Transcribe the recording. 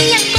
Yeah.